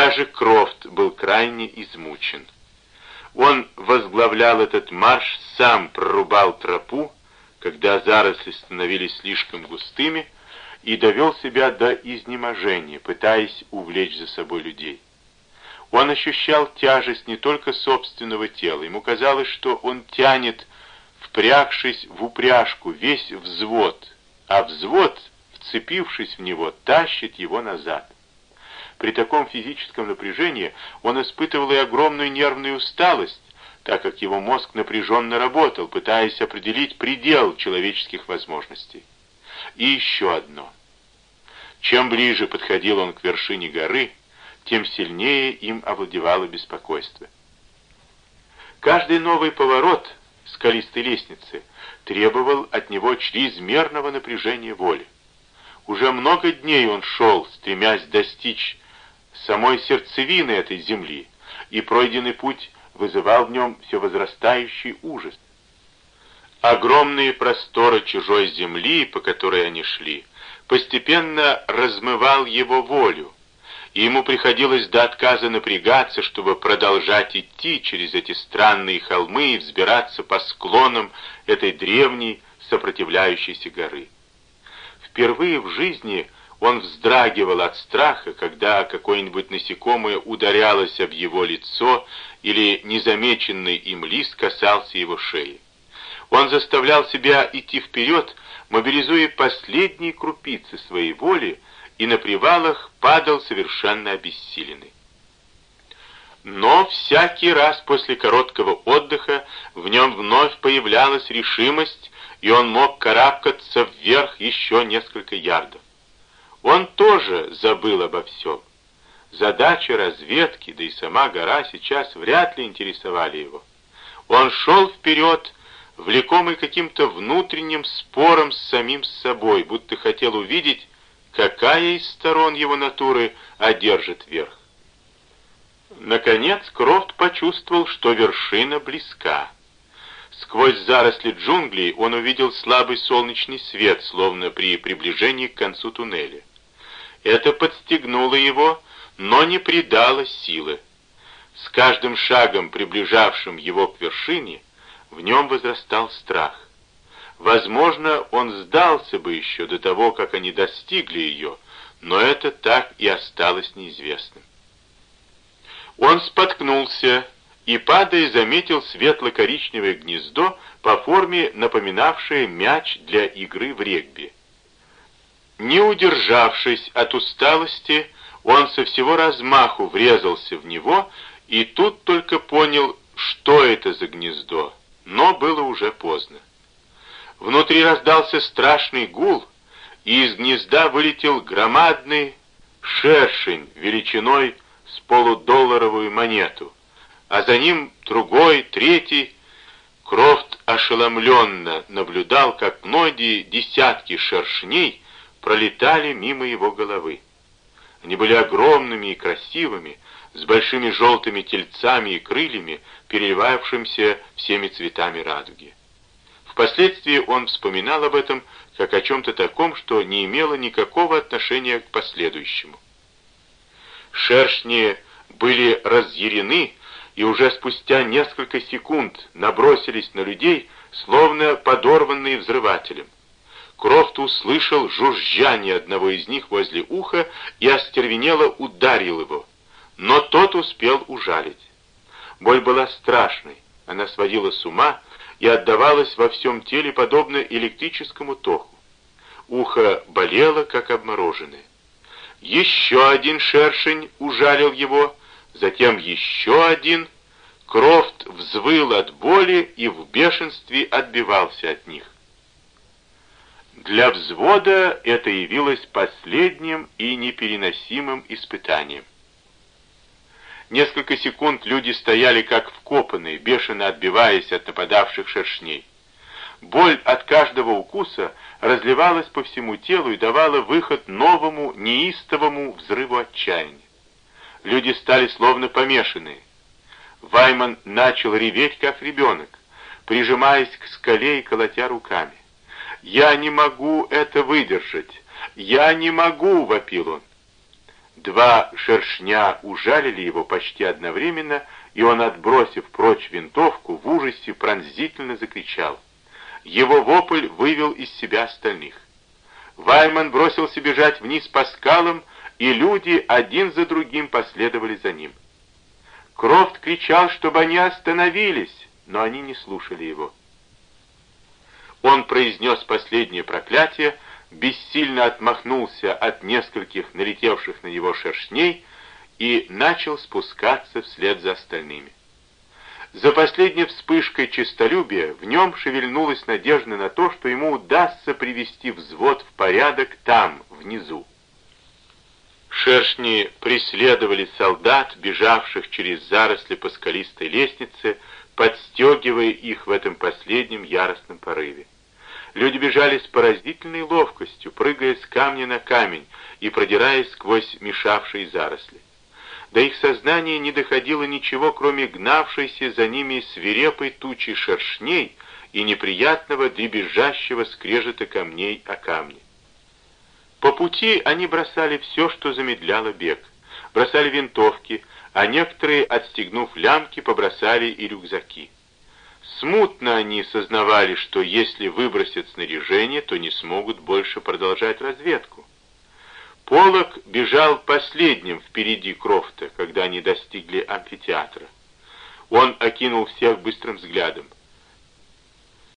даже Крофт был крайне измучен. Он возглавлял этот марш, сам прорубал тропу, когда заросли становились слишком густыми, и довел себя до изнеможения, пытаясь увлечь за собой людей. Он ощущал тяжесть не только собственного тела, ему казалось, что он тянет, впрягшись в упряжку, весь взвод, а взвод, вцепившись в него, тащит его назад. При таком физическом напряжении он испытывал и огромную нервную усталость, так как его мозг напряженно работал, пытаясь определить предел человеческих возможностей. И еще одно. Чем ближе подходил он к вершине горы, тем сильнее им овладевало беспокойство. Каждый новый поворот скалистой лестницы требовал от него чрезмерного напряжения воли. Уже много дней он шел, стремясь достичь самой сердцевины этой земли, и пройденный путь вызывал в нем все возрастающий ужас. Огромные просторы чужой земли, по которой они шли, постепенно размывал его волю, и ему приходилось до отказа напрягаться, чтобы продолжать идти через эти странные холмы и взбираться по склонам этой древней сопротивляющейся горы. Впервые в жизни он вздрагивал от страха, когда какое-нибудь насекомое ударялось об его лицо или незамеченный им лист касался его шеи. Он заставлял себя идти вперед, мобилизуя последние крупицы своей воли, и на привалах падал совершенно обессиленный. Но всякий раз после короткого отдыха в нем вновь появлялась решимость, и он мог карабкаться вверх еще несколько ярдов. Он тоже забыл обо всем. Задача разведки, да и сама гора сейчас вряд ли интересовали его. Он шел вперед, влекомый каким-то внутренним спором с самим собой, будто хотел увидеть, какая из сторон его натуры одержит верх. Наконец Крофт почувствовал, что вершина близка. Сквозь заросли джунглей он увидел слабый солнечный свет, словно при приближении к концу туннеля. Это подстегнуло его, но не придало силы. С каждым шагом, приближавшим его к вершине, в нем возрастал страх. Возможно, он сдался бы еще до того, как они достигли ее, но это так и осталось неизвестным. Он споткнулся и, падая, заметил светло-коричневое гнездо по форме, напоминавшее мяч для игры в регби. Не удержавшись от усталости, он со всего размаху врезался в него и тут только понял, что это за гнездо, но было уже поздно. Внутри раздался страшный гул, и из гнезда вылетел громадный шершень величиной с полудолларовую монету, а за ним другой, третий. Крофт ошеломленно наблюдал, как многие десятки шершней пролетали мимо его головы. Они были огромными и красивыми, с большими желтыми тельцами и крыльями, переливавшимся всеми цветами радуги. Впоследствии он вспоминал об этом как о чем-то таком, что не имело никакого отношения к последующему. Шершни были разъярены и уже спустя несколько секунд набросились на людей, словно подорванные взрывателем. Крофт услышал жужжание одного из них возле уха и остервенело ударил его. Но тот успел ужалить. Боль была страшной, она сводила с ума и отдавалась во всем теле подобно электрическому току. Ухо болело, как обмороженное. Еще один шершень ужалил его, затем еще один. Крофт взвыл от боли и в бешенстве отбивался от них. Для взвода это явилось последним и непереносимым испытанием. Несколько секунд люди стояли как вкопанные, бешено отбиваясь от нападавших шершней. Боль от каждого укуса разливалась по всему телу и давала выход новому неистовому взрыву отчаяния. Люди стали словно помешанные. Вайман начал реветь, как ребенок, прижимаясь к скале и колотя руками. «Я не могу это выдержать! Я не могу!» — вопил он. Два шершня ужалили его почти одновременно, и он, отбросив прочь винтовку, в ужасе пронзительно закричал. Его вопль вывел из себя остальных. Вайман бросился бежать вниз по скалам, и люди один за другим последовали за ним. Крофт кричал, чтобы они остановились, но они не слушали его. Он произнес последнее проклятие, бессильно отмахнулся от нескольких налетевших на него шершней и начал спускаться вслед за остальными. За последней вспышкой честолюбия в нем шевельнулась надежда на то, что ему удастся привести взвод в порядок там, внизу. Шершни преследовали солдат, бежавших через заросли по скалистой лестнице, подстегивая их в этом последнем яростном порыве. Люди бежали с поразительной ловкостью, прыгая с камня на камень и продираясь сквозь мешавшие заросли. До их сознания не доходило ничего, кроме гнавшейся за ними свирепой тучи шершней и неприятного дребезжащего скрежета камней о камни. По пути они бросали все, что замедляло бег. Бросали винтовки, а некоторые, отстегнув лямки, побросали и рюкзаки. Смутно они сознавали, что если выбросят снаряжение, то не смогут больше продолжать разведку. Полок бежал последним впереди Крофта, когда они достигли амфитеатра. Он окинул всех быстрым взглядом.